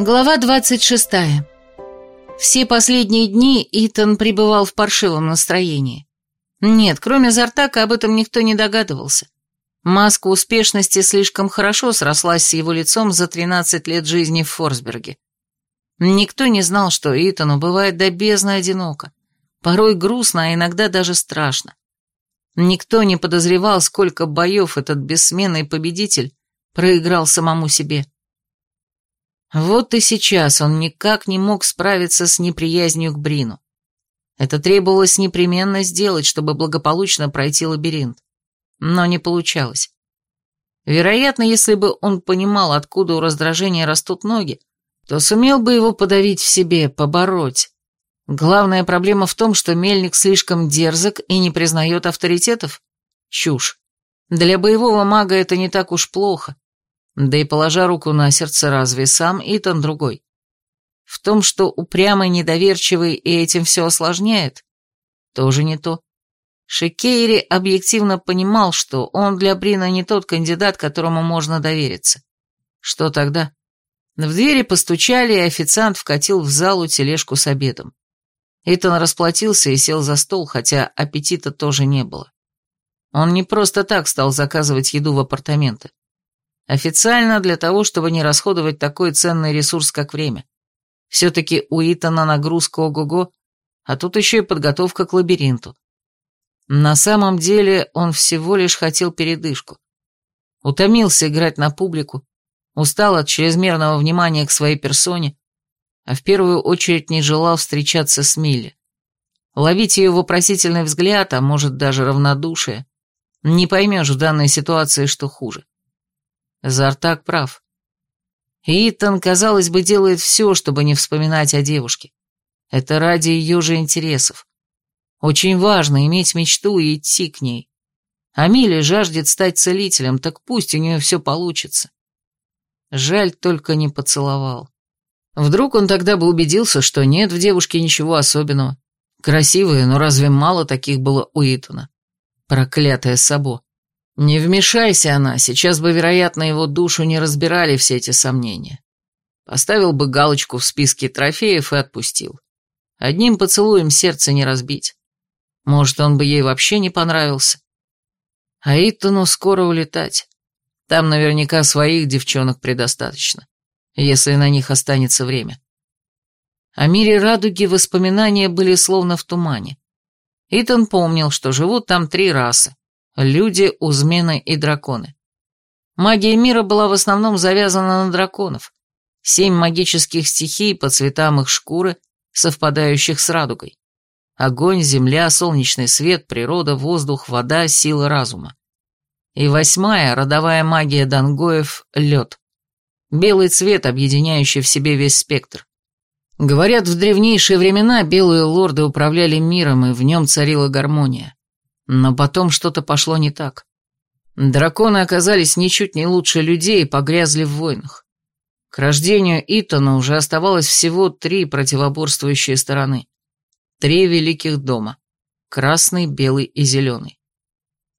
Глава 26. Все последние дни Итан пребывал в паршивом настроении. Нет, кроме Зартака об этом никто не догадывался. Маска успешности слишком хорошо срослась с его лицом за 13 лет жизни в Форсберге. Никто не знал, что Итану бывает до бездны одиноко, порой грустно, а иногда даже страшно. Никто не подозревал, сколько боев этот бессменный победитель проиграл самому себе. Вот и сейчас он никак не мог справиться с неприязнью к Брину. Это требовалось непременно сделать, чтобы благополучно пройти лабиринт. Но не получалось. Вероятно, если бы он понимал, откуда у раздражения растут ноги, то сумел бы его подавить в себе, побороть. Главная проблема в том, что мельник слишком дерзок и не признает авторитетов. Чушь. Для боевого мага это не так уж плохо. Да и положа руку на сердце, разве сам Итан другой? В том, что упрямый, недоверчивый и этим все осложняет, тоже не то. Шикейри объективно понимал, что он для Брина не тот кандидат, которому можно довериться. Что тогда? В двери постучали, и официант вкатил в залу тележку с обедом. Итан расплатился и сел за стол, хотя аппетита тоже не было. Он не просто так стал заказывать еду в апартаменты. Официально для того, чтобы не расходовать такой ценный ресурс, как время. Все-таки у Итана нагрузка ого-го, а тут еще и подготовка к лабиринту. На самом деле он всего лишь хотел передышку. Утомился играть на публику, устал от чрезмерного внимания к своей персоне, а в первую очередь не желал встречаться с Милли. Ловить ее вопросительный взгляд, а может даже равнодушие. Не поймешь в данной ситуации, что хуже. Зартак прав. Итан, казалось бы, делает все, чтобы не вспоминать о девушке. Это ради ее же интересов. Очень важно иметь мечту и идти к ней. Амилия жаждет стать целителем, так пусть у нее все получится. Жаль, только не поцеловал. Вдруг он тогда бы убедился, что нет в девушке ничего особенного. Красивая, но разве мало таких было у Итана? Проклятая Сабо. Не вмешайся она, сейчас бы, вероятно, его душу не разбирали все эти сомнения. Поставил бы галочку в списке трофеев и отпустил. Одним поцелуем сердце не разбить. Может, он бы ей вообще не понравился. А Иттону скоро улетать. Там наверняка своих девчонок предостаточно, если на них останется время. О мире радуги воспоминания были словно в тумане. Итан помнил, что живут там три расы Люди, узмены и драконы. Магия мира была в основном завязана на драконов. Семь магических стихий по цветам их шкуры, совпадающих с радугой. Огонь, земля, солнечный свет, природа, воздух, вода, сила разума. И восьмая, родовая магия дангоев — лед. Белый цвет, объединяющий в себе весь спектр. Говорят, в древнейшие времена белые лорды управляли миром, и в нем царила гармония. Но потом что-то пошло не так. Драконы оказались ничуть не лучше людей и погрязли в войнах. К рождению Итана уже оставалось всего три противоборствующие стороны. Три великих дома. Красный, белый и зеленый.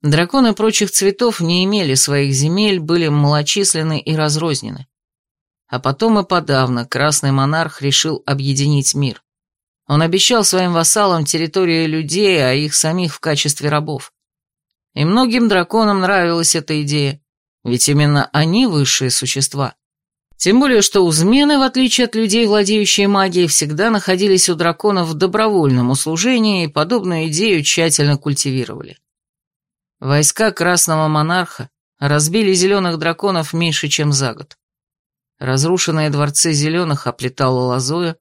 Драконы прочих цветов не имели своих земель, были малочисленны и разрознены. А потом и подавно красный монарх решил объединить мир. Он обещал своим вассалам территорию людей, а их самих в качестве рабов. И многим драконам нравилась эта идея, ведь именно они высшие существа. Тем более, что узмены, в отличие от людей, владеющие магией, всегда находились у драконов в добровольном услужении и подобную идею тщательно культивировали. Войска Красного Монарха разбили зеленых драконов меньше, чем за год. Разрушенные дворцы зеленых оплетало лозою,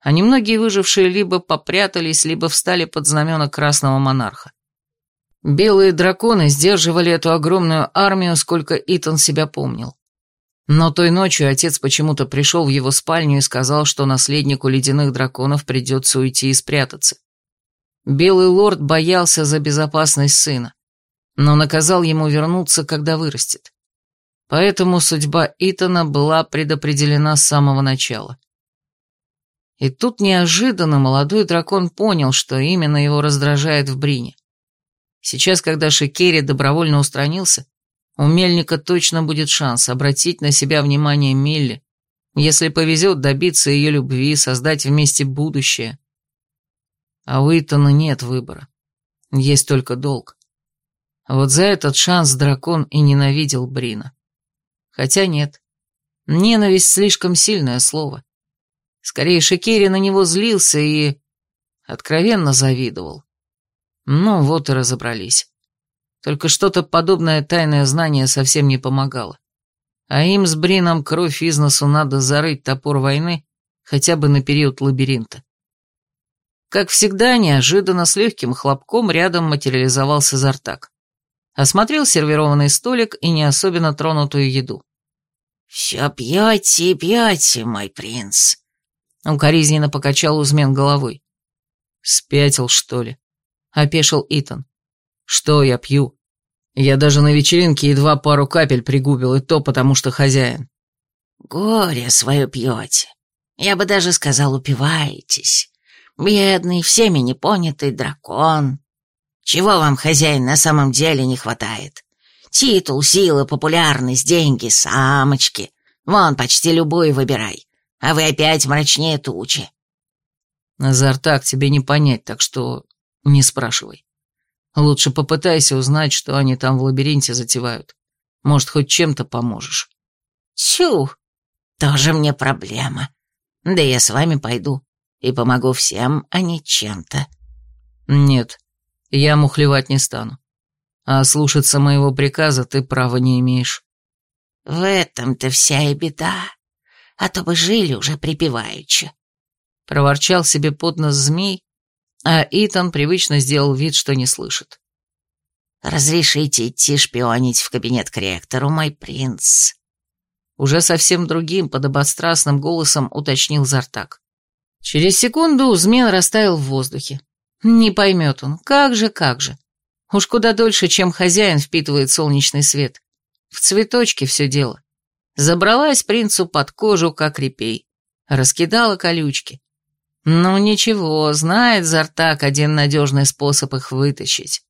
а немногие выжившие либо попрятались, либо встали под знамена Красного Монарха. Белые драконы сдерживали эту огромную армию, сколько Итан себя помнил. Но той ночью отец почему-то пришел в его спальню и сказал, что наследнику ледяных драконов придется уйти и спрятаться. Белый лорд боялся за безопасность сына, но наказал ему вернуться, когда вырастет. Поэтому судьба Итана была предопределена с самого начала. И тут неожиданно молодой дракон понял, что именно его раздражает в Брине. Сейчас, когда Шикери добровольно устранился, у Мельника точно будет шанс обратить на себя внимание Милли Если повезет добиться ее любви, создать вместе будущее. А у Итана нет выбора. Есть только долг. Вот за этот шанс дракон и ненавидел Брина. Хотя нет. Ненависть слишком сильное слово. Скорее, Шикери на него злился и... откровенно завидовал. Ну, вот и разобрались. Только что-то подобное тайное знание совсем не помогало. А им с Брином кровь из носу надо зарыть топор войны хотя бы на период лабиринта. Как всегда, неожиданно, с легким хлопком рядом материализовался Зартак. Осмотрел сервированный столик и не особенно тронутую еду. «Все пьете и пьете, мой принц», — укоризненно покачал Узмен головой. «Спятил, что ли?» — опешил Итан. «Что я пью? Я даже на вечеринке едва пару капель пригубил, и то потому, что хозяин». «Горе свое пьете. Я бы даже сказал, упиваетесь. Бедный, всеми непонятый дракон. Чего вам, хозяин, на самом деле не хватает? Титул, сила, популярность, деньги, самочки. Вон, почти любую выбирай. А вы опять мрачнее тучи. Назар, тебе не понять, так что не спрашивай. Лучше попытайся узнать, что они там в лабиринте затевают. Может, хоть чем-то поможешь. Тю, тоже мне проблема. Да я с вами пойду и помогу всем, а не чем-то. Нет, я мухлевать не стану. А слушаться моего приказа ты права не имеешь. В этом-то вся и беда. А то бы жили уже припеваючи. Проворчал себе под нос змей, а Итан привычно сделал вид, что не слышит. «Разрешите идти шпионить в кабинет к ректору, мой принц?» Уже совсем другим, подобострастным голосом уточнил Зартак. Через секунду змен растаял в воздухе. Не поймет он, как же, как же. Уж куда дольше, чем хозяин впитывает солнечный свет. В цветочке все дело. Забралась принцу под кожу, как репей. Раскидала колючки. Ну ничего, знает Зартак один надежный способ их вытащить.